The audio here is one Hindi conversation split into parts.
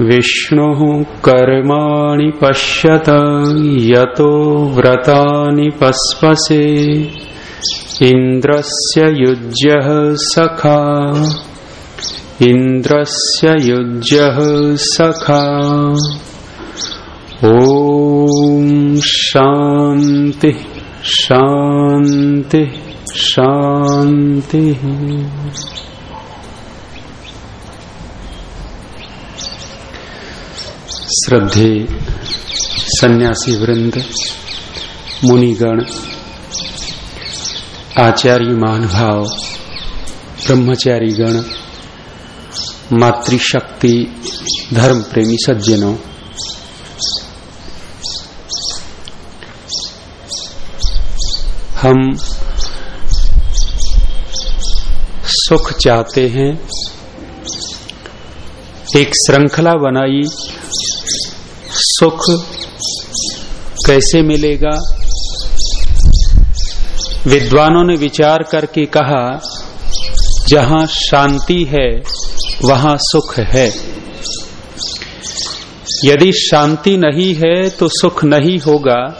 विष्णुः कर्माणि पश्यत, यतो व्रतानि पस्पसे, इन्द्रस्य युज्यः सखा, इन्द्रस्य युज्यः सखा। ॐ शान्तिः शान्तिः शान्तिः। श्रद्धे सन्यासी वृंद, मुनिगण, आचार्य महानुभाव ब्रह्मचारी गण मातृशक्ति धर्म प्रेमी सज्जनों। हम सुख चाहते हैं, एक श्रृंखला बनाई सुख कैसे मिलेगा? विद्वानों ने विचार करके कहा, जहाँ शांति है, वहाँ सुख है। यदि शांति नहीं है तो सुख नहीं होगा।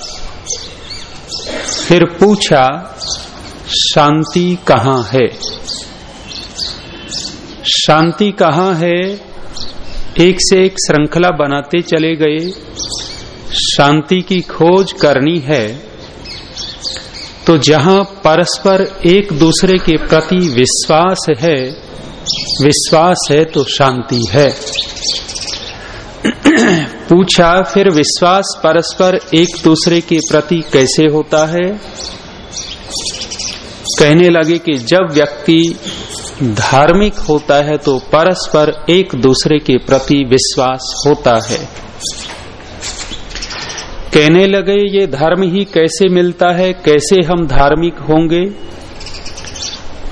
फिर पूछा, शांति कहाँ है? शांति कहाँ है? एक से एक श्रृंखला बनाते चले गए। शांति की खोज करनी है। तो जहाँ परस्पर एक दूसरे के प्रति विश्वास है विश्वास है तो शांति है। पूछा, फिर विश्वास परस्पर एक दूसरे के प्रति कैसे होता है? कहने लगे कि जब व्यक्ति धार्मिक होता है तो परस्पर एक दूसरे के प्रति विश्वास होता है। कहने लगे, ये धर्म ही कैसे मिलता है? कैसे हम धार्मिक होंगे?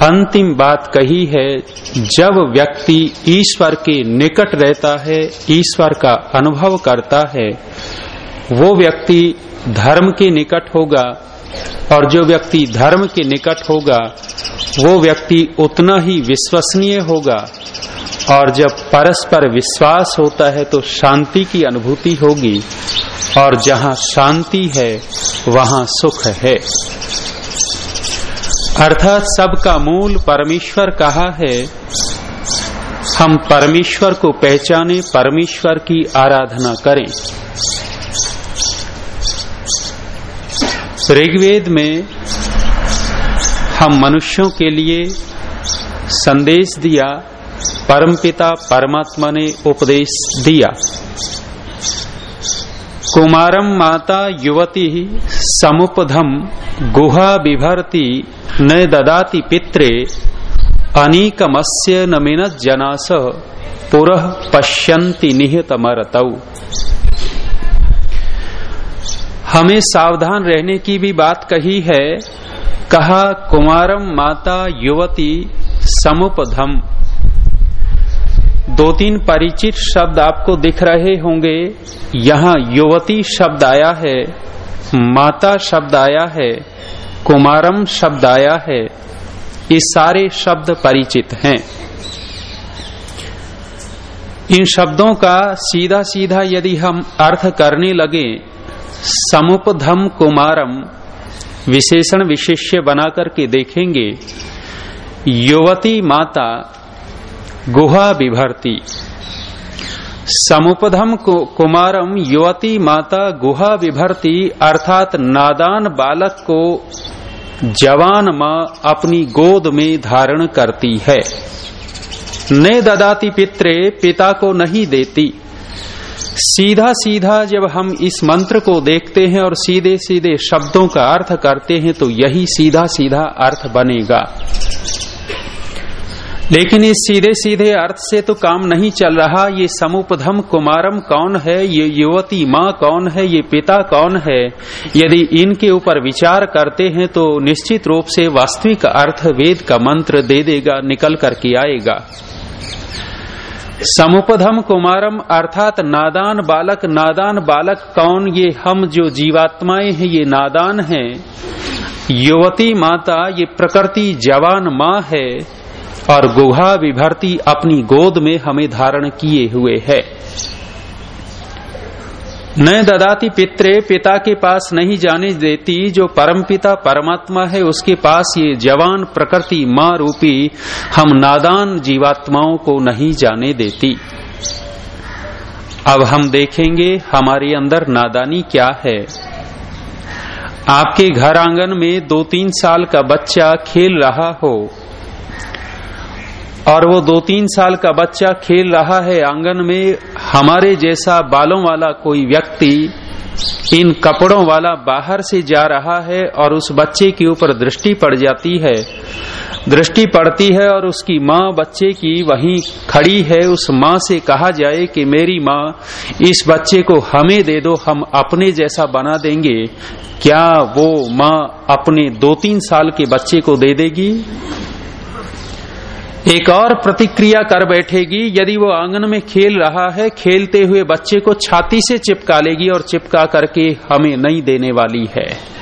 अंतिम बात कही है, जब व्यक्ति ईश्वर के निकट रहता है, ईश्वर का अनुभव करता है, वो व्यक्ति धर्म के निकट होगा और जो व्यक्ति धर्म के निकट होगा वो व्यक्ति उतना ही विश्वसनीय होगा और जब परस्पर विश्वास होता है तो शांति की अनुभूति होगी और जहाँ शांति है, वहाँ सुख है। अर्थात सबका मूल परमेश्वर कहा है? हम परमेश्वर को पहचाने, परमेश्वर की आराधना करें। ऋग्वेद में हम मनुष्यों के लिए संदेश दिया, परमपिता परमात्मा ने उपदेश दिया। कुमारम माता युवती समुपधम, गुहा विभरती न ददाति पित्रे, अनीकमस्य नमिन जनास, पुरः पश्यन्ति निहित मरतऊ हमें सावधान रहने की भी बात कही है कहा, कुमारम माता युवती समुपधम। दो तीन परिचित शब्द आपको दिख रहे होंगे। यहाँ युवती शब्द आया है, माता शब्द आया है, कुमारम शब्द आया है। ये सारे शब्द परिचित हैं। इन शब्दों का सीधा सीधा यदि हम अर्थ करने लगे, समुपधम कुमारम विशेषण विशेष्य बना करके देखेंगे। युवती माता, गुहा विभरती। समुपधम कुमारम युवती माता, गुहा विभरती, अर्थात नादान बालक को जवान माँ अपनी गोद में धारण करती है। ने ददाती पित्रे, पिता को नहीं देती। सीधा सीधा जब हम इस मंत्र को देखते हैं और सीधे सीधे शब्दों का अर्थ करते हैं तो यही सीधा सीधा अर्थ बनेगा। लेकिन इस सीधे सीधे अर्थ से तो काम नहीं चल रहा। ये समुपधम कुमारम कौन है? ये युवती माँ कौन है? ये पिता कौन है? यदि इनके ऊपर विचार करते हैं तो निश्चित रूप से वास्तविक अर्थ वेद का मंत्र दे देगा, निकल करके आएगा। समुपधम कुमारम अर्थात नादान बालक नादान बालक, कौन ये हम जो जीवात्माएँ हैं, ये नादान हैं? युवती माता, ये प्रकृति जवान माँ है, और गुहा विभर्ती अपनी गोद में हमें धारण किए हुए है। न ददाती पित्रे, पिता के पास नहीं जाने देती, जो परम पिता परमात्मा है, उसके पास ये जवान प्रकृति माँ रूपी, हम नादान जीवात्माओं को नहीं जाने देती। अब हम देखेंगे हमारे अंदर नादानी क्या है। आपके घर आँगन में दो तीन साल का बच्चा खेल रहा हो और वो दो तीन साल का बच्चा खेल रहा है आँगन में, हमारे जैसा बालों वाला कोई व्यक्ति इन कपड़ों वाला बाहर से जा रहा है और उस बच्चे के ऊपर दृष्टि पड़ जाती है। दृष्टि पड़ती है और उसकी माँ बच्चे की वहीं खड़ी है। उस माँ से कहा जाए कि मेरी माँ, इस बच्चे को हमें दे दो, हम अपने जैसा बना देंगे। क्या वो माँ अपने दो तीन साल के बच्चे को दे देगी? एक और प्रतिक्रिया कर बैठेगी, यदि वो आँगन में खेल रहा है, खेलते हुए बच्चे को छाती से चिपका लेगी और चिपका करके हमें नहीं देने वाली है।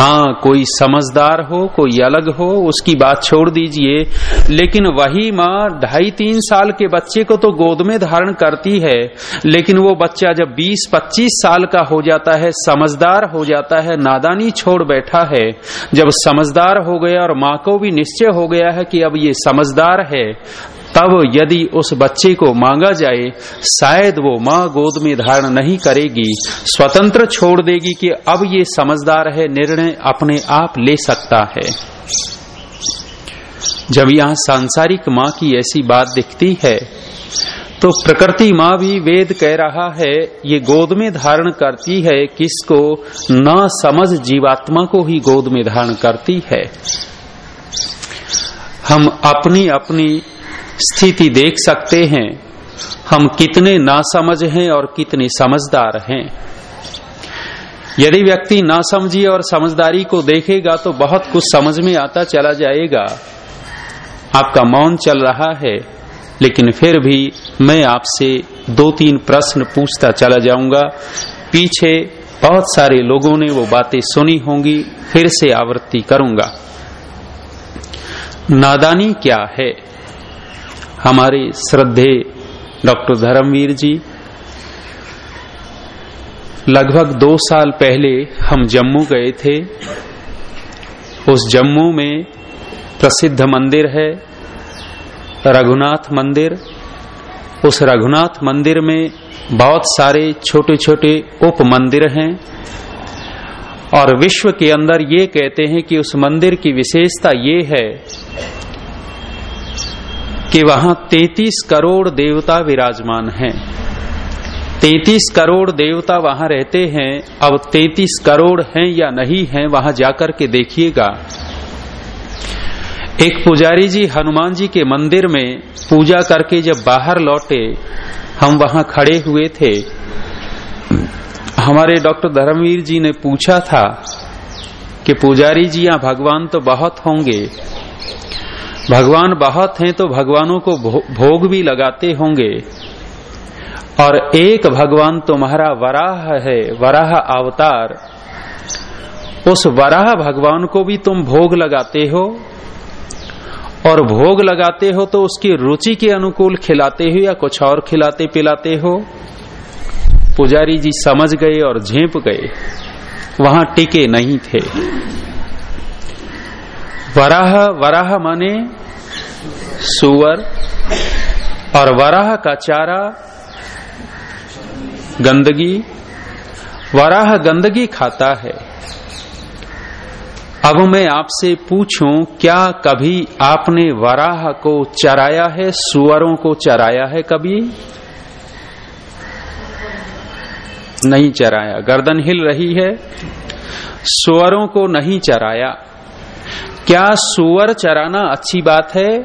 हाँ कोई समझदार हो, कोई अलग हो, उसकी बात छोड़ दीजिए। लेकिन वही माँ ढाई तीन साल के बच्चे को तो गोद में धारण करती है। लेकिन वो बच्चा जब 20-25 साल का हो जाता है, समझदार हो जाता है, नादानी छोड़ बैठा है। जब समझदार हो गया और माँ को भी निश्चय हो गया है कि अब ये समझदार है तब यदि उस बच्चे को मांगा जाए, शायद वो माँ गोद में धारण नहीं करेगी, स्वतंत्र छोड़ देगी कि अब ये समझदार है, निर्णय अपने आप ले सकता है। जब यहाँ सांसारिक माँ की ऐसी बात दिखती है तो प्रकृति माँ भी वेद कह रहा है, ये गोद में धारण करती है, किसको? न समझ जीवात्मा को ही गोद में धारण करती है। हम अपनी अपनी स्थिति देख सकते हैं। हम कितने नासमझ हैं और कितने समझदार हैं। यदि व्यक्ति ना नासमझी और समझदारी को देखेगा तो बहुत कुछ समझ में आता चला जाएगा। आपका मौन चल रहा है, लेकिन फिर भी मैं आपसे दो तीन प्रश्न पूछता चला जाऊँगा। पीछे बहुत सारे लोगों ने वो बातें सुनी होंगी, फिर से आवृत्ति करूँगा। नादानी क्या है? हमारे श्रद्धे डॉक्टर धर्मवीर जी, लगभग दो साल पहले हम जम्मू गए थे। उस जम्मू में प्रसिद्ध मंदिर है, रघुनाथ मंदिर। उस रघुनाथ मंदिर में बहुत सारे छोटे छोटे उप मंदिर हैं और विश्व के अंदर ये कहते हैं कि उस मंदिर की विशेषता ये है कि वहाँ 33 करोड़ देवता विराजमान हैं। 33 करोड़ देवता वहाँ रहते हैं। अब 33 करोड़ हैं या नहीं हैं, वहाँ जाकर के देखिएगा। एक पुजारी जी हनुमान जी के मंदिर में पूजा करके जब बाहर लौटे, हम वहाँ खड़े हुए थे। हमारे डॉक्टर धर्मवीर जी ने पूछा था कि पुजारी जी यहाँ भगवान तो बहुत होंगे भगवान बहुत हैं तो भगवानों को भोग भी लगाते होंगे। और एक भगवान तुम्हारा वराह है, वराह अवतार। उस वराह भगवान को भी तुम भोग लगाते हो। और भोग लगाते हो तो उसकी रुचि के अनुकूल खिलाते हो या कुछ और खिलाते पिलाते हो? पुजारी जी समझ गए और झेप गए। वहाँ टिके नहीं थे। वराह वराह माने सुअर, और वराह का चारा गंदगी। वराह गंदगी खाता है। अब मैं आपसे पूछूँ, क्या कभी आपने वराह को चराया है, सुअरों को चराया है कभी? नहीं चराया। गर्दन हिल रही है, सुअरों को नहीं चराया। क्या सुअर चराना अच्छी बात है?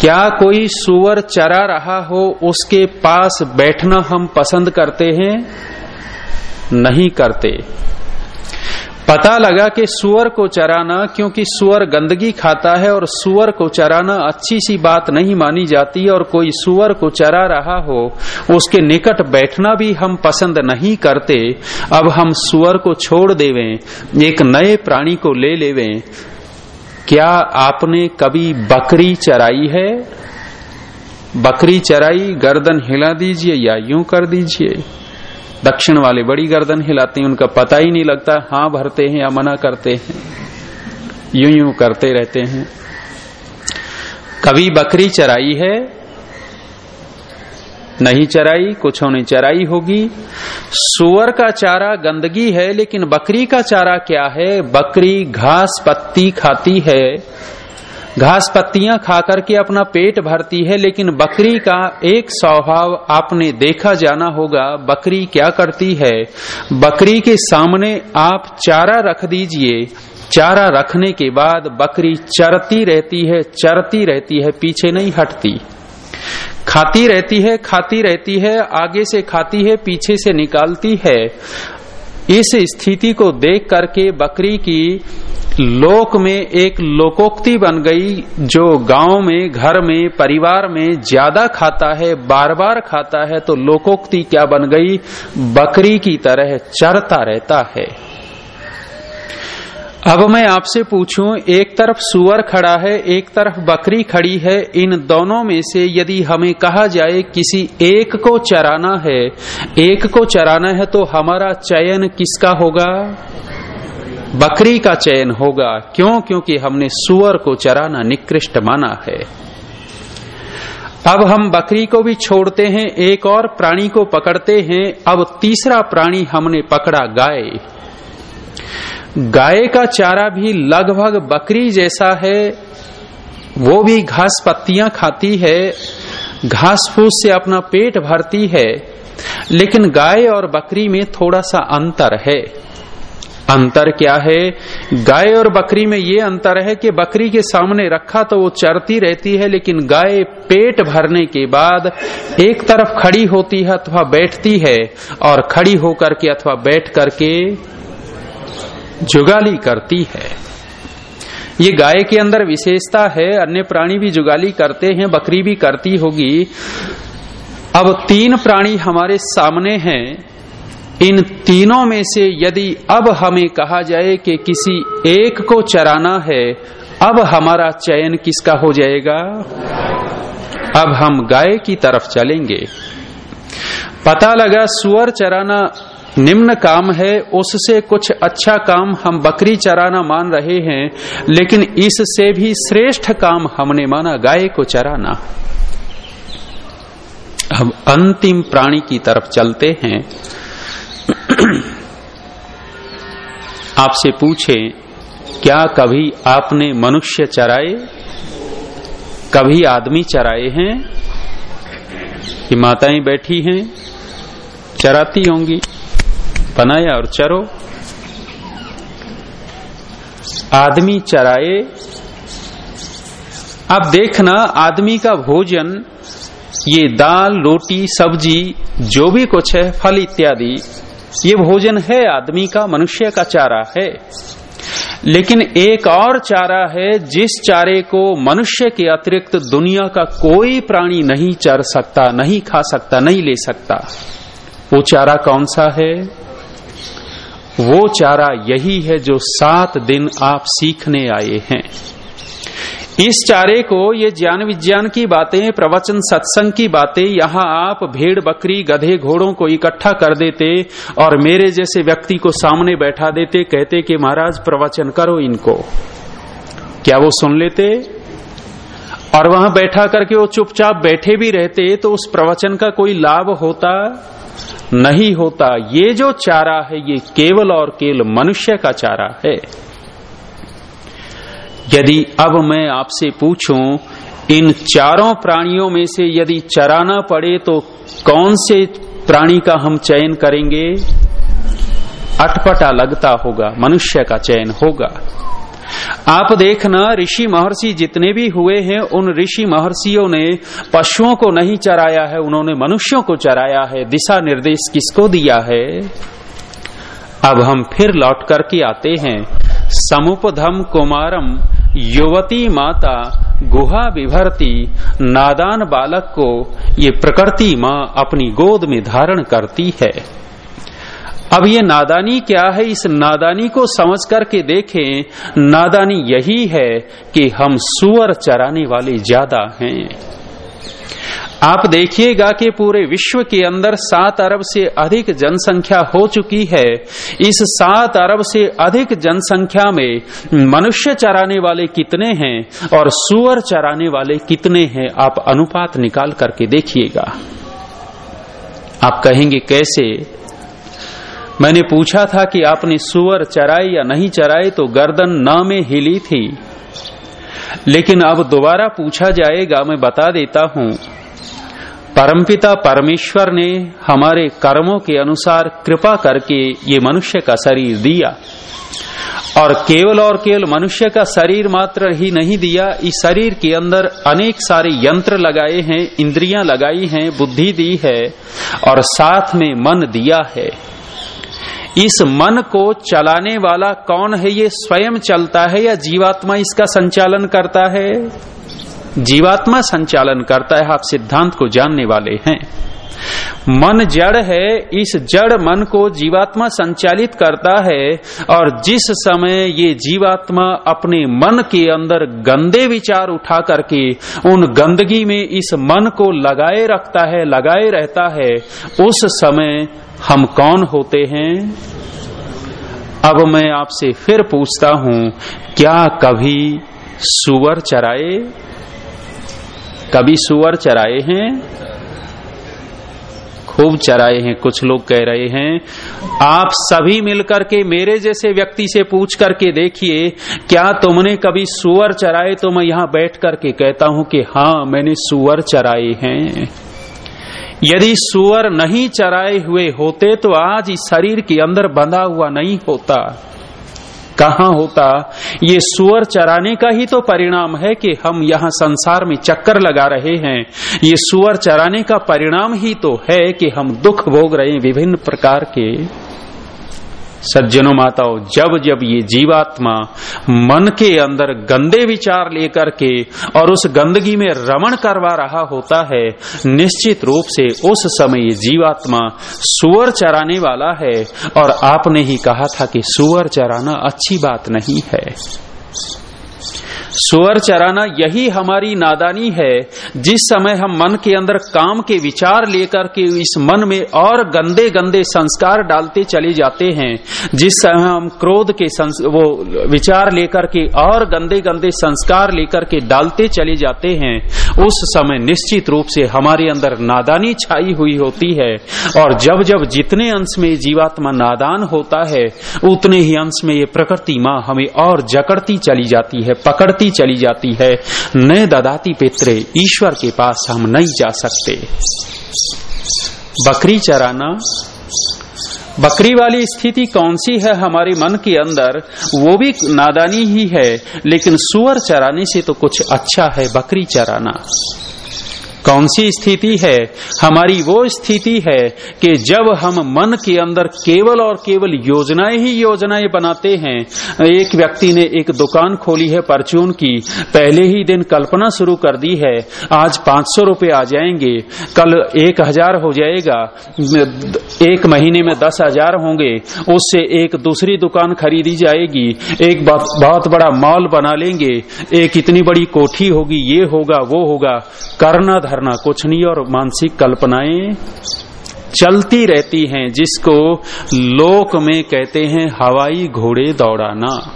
क्या कोई सुअर चरा रहा हो, उसके पास बैठना हम पसंद करते हैं? नहीं करते। पता लगा कि सुअर को चराना, क्योंकि सुअर गंदगी खाता है और सुअर को चराना अच्छी सी बात नहीं मानी जाती और कोई सुअर को चरा रहा हो, उसके निकट बैठना भी हम पसंद नहीं करते। अब हम सुअर को छोड़ देवे, एक नए प्राणी को ले लेवे। क्या आपने कभी बकरी चराई है? बकरी चराई, गर्दन हिला दीजिए या यूँ कर दीजिए। दक्षिण वाले बड़ी गर्दन हिलाते हैं, उनका पता ही नहीं लगता हाँ भरते हैं या मना करते हैं। यूँ यूँ करते रहते हैं। कभी बकरी चराई है? नहीं चराई, कुछ ने चराई होगी। सुअर का चारा गंदगी है, लेकिन बकरी का चारा क्या है? बकरी घास पत्ती खाती है। घास पत्तियाँ खा करके अपना पेट भरती है, लेकिन बकरी का एक स्वभाव आपने देखा जाना होगा, बकरी क्या करती है? बकरी के सामने आप चारा रख दीजिए। चारा रखने के बाद बकरी चरती रहती है, चरती रहती है, पीछे नहीं हटती। खाती रहती है, खाती रहती है, आगे से खाती है, पीछे से निकालती है। इस स्थिति को देख करके बकरी की लोक में एक लोकोक्ति बन गई, जो गाँव में, घर में, परिवार में ज़्यादा खाता है बार बार खाता है तो लोकोक्ति क्या बन गई? बकरी की तरह चरता रहता है। अब मैं आपसे पूछूँ, एक तरफ़ सुअर खड़ा है, एक तरफ़ बकरी खड़ी है। इन दोनों में से यदि हमें कहा जाए, किसी एक को चराना है, एक को चराना है तो हमारा चयन किसका होगा? बकरी का चयन होगा। क्यों? क्योंकि हमने सुअर को चराना निकृष्ट माना है। अब हम बकरी को भी छोड़ते हैं, एक और प्राणी को पकड़ते हैं। अब तीसरा प्राणी हमने पकड़ा गाय। गाय का चारा भी लगभग बकरी जैसा है, वो भी घास पत्तियाँ खाती है, घास फूस से अपना पेट भरती है, लेकिन गाय और बकरी में थोड़ा सा अंतर है। अंतर क्या है? गाय और बकरी में ये अंतर है कि बकरी के सामने रखा तो वो चरती रहती है, लेकिन गाय पेट भरने के बाद एक तरफ़ खड़ी होती है अथवा बैठती है, और खड़ी होकर के अथवा बैठ करके जुगाली करती है। ये गाय के अंदर विशेषता है, अन्य प्राणी भी जुगाली करते हैं, बकरी भी करती होगी। अब तीन प्राणी हमारे सामने हैं। इन तीनों में से यदि अब हमें कहा जाए कि किसी एक को चराना है, अब हमारा चयन किसका हो जाएगा? अब हम गाय की तरफ़ चलेंगे। पता लगा, सुअर चराना निम्न काम है, उससे कुछ अच्छा काम हम बकरी चराना मान रहे हैं, लेकिन इससे भी श्रेष्ठ काम हमने माना गाय को चराना। हम अंतिम प्राणी की तरफ़ चलते हैं। आपसे पूछे, क्या कभी आपने मनुष्य चराए? कभी आदमी चराए हैं? कि माताएँ बैठी हैं, चराती होंगी। बनाया और चरो। आदमी चराए। अब देखना आदमी का भोजन, ये दाल, रोटी, सब्ज़ी, जो भी कुछ है, फल इत्यादि, ये भोजन है आदमी का, मनुष्य का चारा है। लेकिन एक और चारा है, जिस चारे को मनुष्य के अतिरिक्त दुनिया का कोई प्राणी नहीं चर सकता, नहीं खा सकता, नहीं ले सकता। वो चारा कौन सा है? वो चारा यही है जो सात दिन आप सीखने आए हैं। इस चारे को ये ज्ञान विज्ञान की बातें, प्रवचन सत्संग की बातें, यहाँ आप भेड़, बकरी, गधे, घोड़ों को इकट्ठा कर देते और मेरे जैसे व्यक्ति को सामने बैठा देते, कहते कि महाराज प्रवचन करो इनको। क्या वो सुन लेते? और वहाँ बैठा करके वो चुपचाप बैठे भी रहते तो उस प्रवचन का कोई लाभ होता? नहीं होता। ये जो चारा है, ये केवल और केवल मनुष्य का चारा है। यदि अब मैं आपसे पूछूँ, इन चारों प्राणियों में से यदि चराना पड़े तो कौन से प्राणी का हम चयन करेंगे? अटपटा लगता होगा, मनुष्य का चयन होगा। आप देखना, ऋषि महर्षि जितने भी हुए हैं, उन ऋषि महर्षियों ने पशुओं को नहीं चराया है, उन्होंने मनुष्यों को चराया है। दिशा निर्देश किसको दिया है? अब हम फिर लौट करके आते हैं। समुपधम कुमारम, युवती माता, गुहा विभरती, नादान बालक को ये प्रकृति माँ अपनी गोद में धारण करती है। अब ये नादानी क्या है? इस नादानी को समझ करके देखें, नादानी यही है कि हम सुअर चराने वाले ज़्यादा हैं। आप देखिएगा कि पूरे विश्व के अंदर सात अरब से अधिक जनसंख्या हो चुकी है। इस सात अरब से अधिक जनसंख्या में मनुष्य चराने वाले कितने हैं और सुअर चराने वाले कितने हैं, आप अनुपात निकाल करके देखिएगा। आप कहेंगे, कैसे? मैंने पूछा था कि आपने सुअर चराई या नहीं चराई तो गर्दन न में हिली थी। लेकिन अब दोबारा पूछा जाएगा, मैं बता देता हूँ। परमपिता परमेश्वर ने हमारे कर्मों के अनुसार कृपा करके ये मनुष्य का शरीर दिया। और केवल और केवल मनुष्य का शरीर मात्र ही नहीं दिया, इस शरीर के अंदर अनेक सारे यंत्र लगाए हैं, इंद्रियाँ लगाई हैं, बुद्धि दी है, और साथ में मन दिया है। इस मन को चलाने वाला कौन है? ये स्वयं चलता है या जीवात्मा इसका संचालन करता है? जीवात्मा संचालन करता है, आप सिद्धांत को जानने वाले हैं। मन जड़ है, इस जड़ मन को जीवात्मा संचालित करता है, और जिस समय ये जीवात्मा अपने मन के अंदर गंदे विचार उठा करके उन गंदगी में इस मन को लगाए रखता है, लगाए रहता है, उस समय हम कौन होते हैं? अब मैं आपसे फिर पूछता हूँ, क्या कभी सुअर चराए? कभी सुअर चराए हैं? खूब चराए हैं, कुछ लोग कह रहे हैं, आप सभी मिलकर के मेरे जैसे व्यक्ति से पूछ करके देखिए, क्या तुमने कभी सुअर चराए? तो मैं यहाँ बैठ करके कहता हूँ कि हाँ मैंने सुअर चराए हैं। यदि सुअर नहीं चराए हुए होते तो आज इस शरीर के अंदर बंधा हुआ नहीं होता। कहा होता? ये सुअर चराने का ही तो परिणाम है कि हम यहाँ संसार में चक्कर लगा रहे हैं। ये सुअर चराने का परिणाम ही तो है कि हम दुख भोग रहे हैं विभिन्न प्रकार के। सज्जनों माताओं, जब जब ये जीवात्मा मन के अंदर गंदे विचार लेकर के और उस गंदगी में रमण करवा रहा होता है, निश्चित रूप से उस समय ये जीवात्मा सुअर चराने वाला है। और आपने ही कहा था कि सुअर चराना अच्छी बात नहीं है। सुअर चराना यही हमारी नादानी है। जिस समय हम मन के अंदर काम के विचार लेकर के इस मन में और गंदे गंदे संस्कार डालते चले जाते हैं, जिस समय हम क्रोध के वो विचार लेकर के और गंदे गंदे संस्कार लेकर के डालते चले जाते हैं, उस समय निश्चित रूप से हमारे अंदर नादानी छाई हुई होती है। और जब जब जितने अंश में जीवात्मा नादान होता है, उतने ही अंश में ये प्रकृति माँ हमें और जकड़ती चली जाती है, पकड़ती बढ़ती चली जाती है। न ददाती पित्रे, ईश्वर के पास हम नहीं जा सकते। बकरी चराना, बकरी वाली स्थिति कौन सी है हमारे मन के अंदर? वो भी नादानी ही है, लेकिन सुअर चराने से तो कुछ अच्छा है, बकरी चराना। कौन सी स्थिति है? हमारी वो स्थिति है कि जब हम मन के अंदर केवल और केवल योजनाएँ ही योजनाएँ बनाते हैं, एक व्यक्ति ने एक दुकान खोली है परचून की, पहले ही दिन कल्पना शुरू कर दी है, आज पाँच सौ रुपए आ जाएँगे, कल एक हज़ार हो जाएगा, एक महीने में दस हज़ार होंगे, उससे एक दूसरी दुकान खरीदी जाएगी, एक बहुत बड़ा मॉल बना लेंगे, एक इतनी बड़ी कोठी होगी, ये होगा, वो होगा, करना धरना कुछ नहीं और मानसिक कल्पनाएँ चलती रहती हैं, जिसको लोक में कहते हैं, हवाई घोड़े दौड़ाना।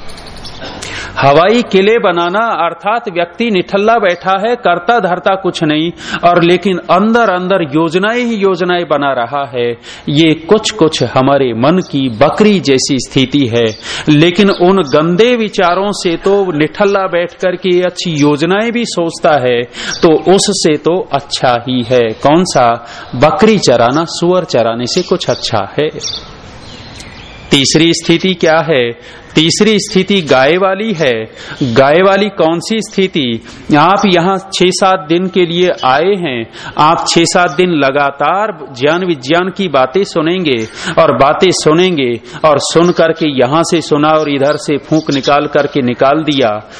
हवाई किले बनाना अर्थात व्यक्ति निठल्ला बैठा है, करता धरता कुछ नहीं, और लेकिन अंदर अंदर योजनाएँ ही योजनाएँ बना रहा है। ये कुछ कुछ हमारे मन की बकरी जैसी स्थिति है। लेकिन उन गंदे विचारों से तो निठल्ला बैठ कर के अच्छी योजनाएँ भी सोचता है तो उससे तो अच्छा ही है। कौन सा? बकरी चराना, सुअर चराने से कुछ अच्छा है। तीसरी स्थिति क्या है? तीसरी स्थिति गाय वाली है। गाय वाली कौन सी स्थिति? आप यहाँ छह सात दिन के लिए आए हैं। आप छह सात दिन लगातार ज्ञान विज्ञान की बातें सुनेंगे और बातें सुनेंगे और सुन करके यहाँ से सुना और इधर से फूक निकाल करके निकाल दिया।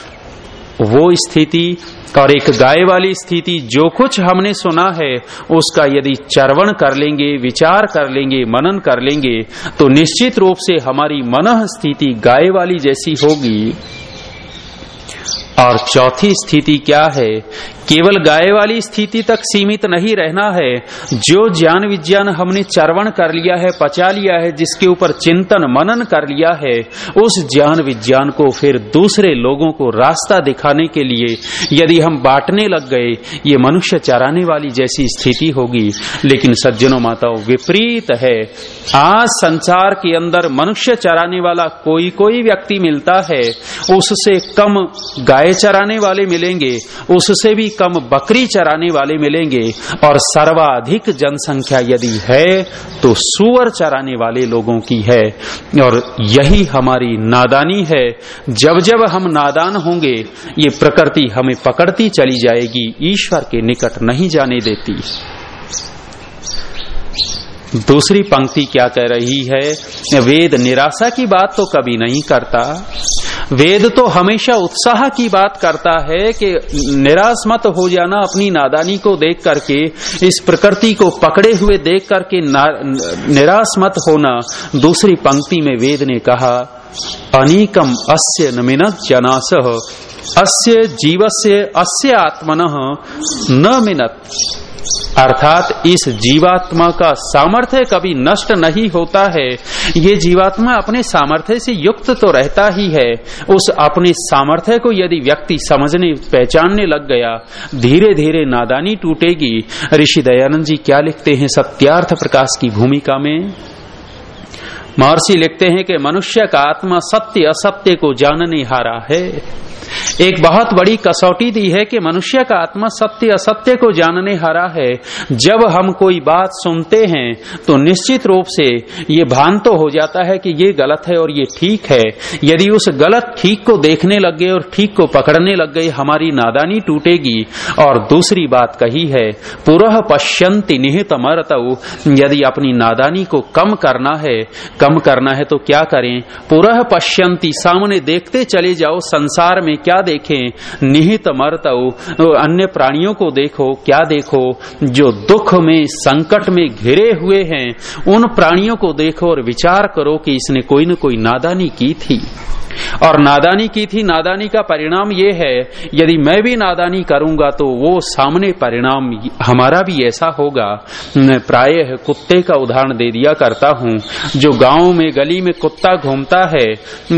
वो स्थिति और एक गाय वाली स्थिति जो कुछ हमने सुना है, उसका यदि चरवण कर लेंगे, विचार कर लेंगे, मनन कर लेंगे तो निश्चित रूप से हमारी मन स्थिति गाय वाली जैसी होगी। और चौथी स्थिति क्या है? केवल गाय वाली स्थिति तक सीमित नहीं रहना है। जो ज्ञान विज्ञान हमने चरवण कर लिया है, पचा लिया है, जिसके ऊपर चिंतन मनन कर लिया है, उस ज्ञान विज्ञान को फिर दूसरे लोगों को रास्ता दिखाने के लिए यदि हम बांटने लग गए, ये मनुष्य चराने वाली जैसी स्थिति होगी। लेकिन सज्जनों माताओं, विपरीत है। आज संसार के अंदर मनुष्य चराने वाला कोई कोई व्यक्ति मिलता है। उससे कम गाय चराने वाले मिलेंगे। उससे भी कम बकरी चराने वाले मिलेंगे और सर्वाधिक जनसंख्या यदि है तो सुअर चराने वाले लोगों की है। और यही हमारी नादानी है। जब जब हम नादान होंगे, ये प्रकृति हमें पकड़ती चली जाएगी, ईश्वर के निकट नहीं जाने देती। दूसरी पंक्ति क्या कह रही है? वेद निराशा की बात तो कभी नहीं करता। वेद तो हमेशा उत्साह की बात करता है कि निराश मत हो जाना अपनी नादानी को देख करके, इस प्रकृति को पकड़े हुए देख करके निराश मत होना। दूसरी पंक्ति में वेद ने कहा अनेकम अस्य नमिनत जनास, अस्य जीवस्य अस्य आत्मन न मिनत। अर्थात इस जीवात्मा का सामर्थ्य कभी नष्ट नहीं होता है। ये जीवात्मा अपने सामर्थ्य से युक्त तो रहता ही है। उस अपने सामर्थ्य को यदि व्यक्ति समझने, पहचानने लग गया धीरे धीरे नादानी टूटेगी। ऋषि दयानंद जी क्या लिखते हैं सत्यार्थ प्रकाश की भूमिका में? महर्षि लिखते हैं कि मनुष्य का आत्मा सत्य असत्य को जानने हारा है। एक बहुत बड़ी कसौटी दी है कि मनुष्य का आत्मा सत्य असत्य को जानने हारा है। जब हम कोई बात सुनते हैं तो निश्चित रूप से ये भान तो हो जाता है कि ये गलत है और ये ठीक है। यदि उस गलत ठीक को देखने लग गए और ठीक को पकड़ने लग गए, हमारी नादानी टूटेगी। और दूसरी बात कही है पुरह पश्यंति निहित मरत यदि अपनी नादानी को कम करना है, कम करना है तो क्या करें? पुरह पश्यंती सामने देखते चले जाओ, संसार में क्या देखें, निहित मरत अन्य प्राणियों को देखो, क्या देखो, जो दुख में, संकट में घिरे हुए हैं, उन प्राणियों को देखो और विचार करो कि इसने कोई न कोई नादानी की थी। और नादानी की थी। नादानी का परिणाम ये है, यदि मैं भी नादानी करूँगा तो वो सामने परिणाम हमारा भी ऐसा होगा। प्राय कुत्ते का उदाहरण दे दिया करता हूँ। जो गाँव में गली में कुत्ता घूमता है,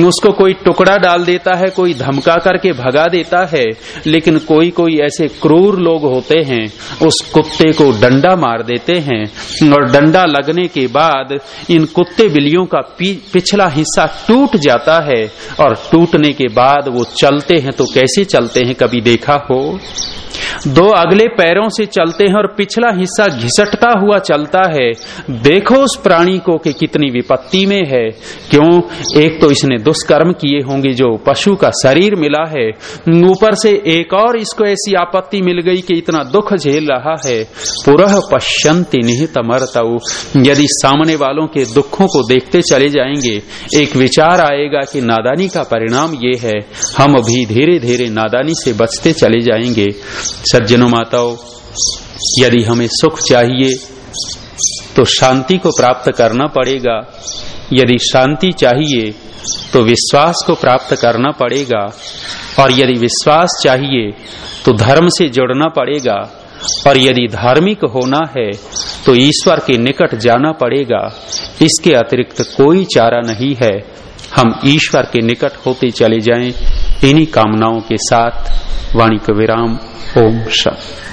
उसको कोई टुकड़ा डाल देता है, कोई धमका करके भगा देता है, लेकिन कोई कोई ऐसे क्रूर लोग होते हैं, उस कुत्ते को डंडा मार देते हैं और डंडा लगने के बाद इन कुत्ते बिल्लियों का पिछला हिस्सा टूट जाता है। और टूटने के बाद वो चलते हैं तो कैसे चलते हैं कभी देखा हो? दो अगले पैरों से चलते हैं और पिछला हिस्सा घिसटता हुआ चलता है। देखो उस प्राणी को कि कितनी विपत्ति में है। क्यों? एक तो इसने दुष्कर्म किए होंगे जो पशु का शरीर मिला है। ऊपर से एक और इसको ऐसी आपत्ति मिल गई कि इतना दुख झेल रहा है। पुरह पश्यंती निहित मरतऊ यदि सामने वालों के दुखों को देखते चले जाएँगे, एक विचार आएगा कि नादानी का परिणाम ये है, हम भी धीरे धीरे नादानी से बचते चले जाएँगे। सज्जनों माताओं, यदि हमें सुख चाहिए तो शांति को प्राप्त करना पड़ेगा। यदि शांति चाहिए तो विश्वास को प्राप्त करना पड़ेगा। और यदि विश्वास चाहिए तो धर्म से जुड़ना पड़ेगा। और यदि धार्मिक होना है तो ईश्वर के निकट जाना पड़ेगा। इसके अतिरिक्त कोई चारा नहीं है। हम ईश्वर के निकट होते चले जाएँ। इन्हीं कामनाओं के साथ वाणी को विराम ओम शांति